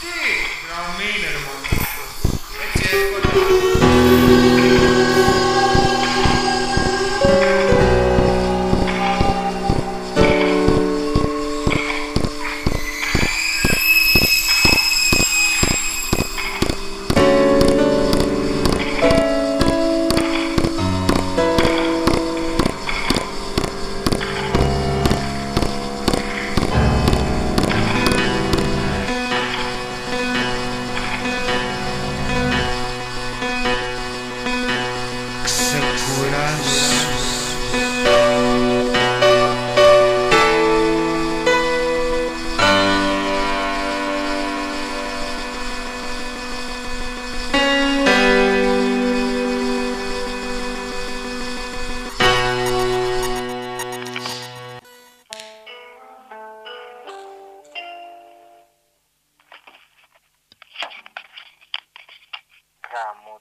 Τι, να μην είναι ρε μόνος. Έτσι εύκολα. Amor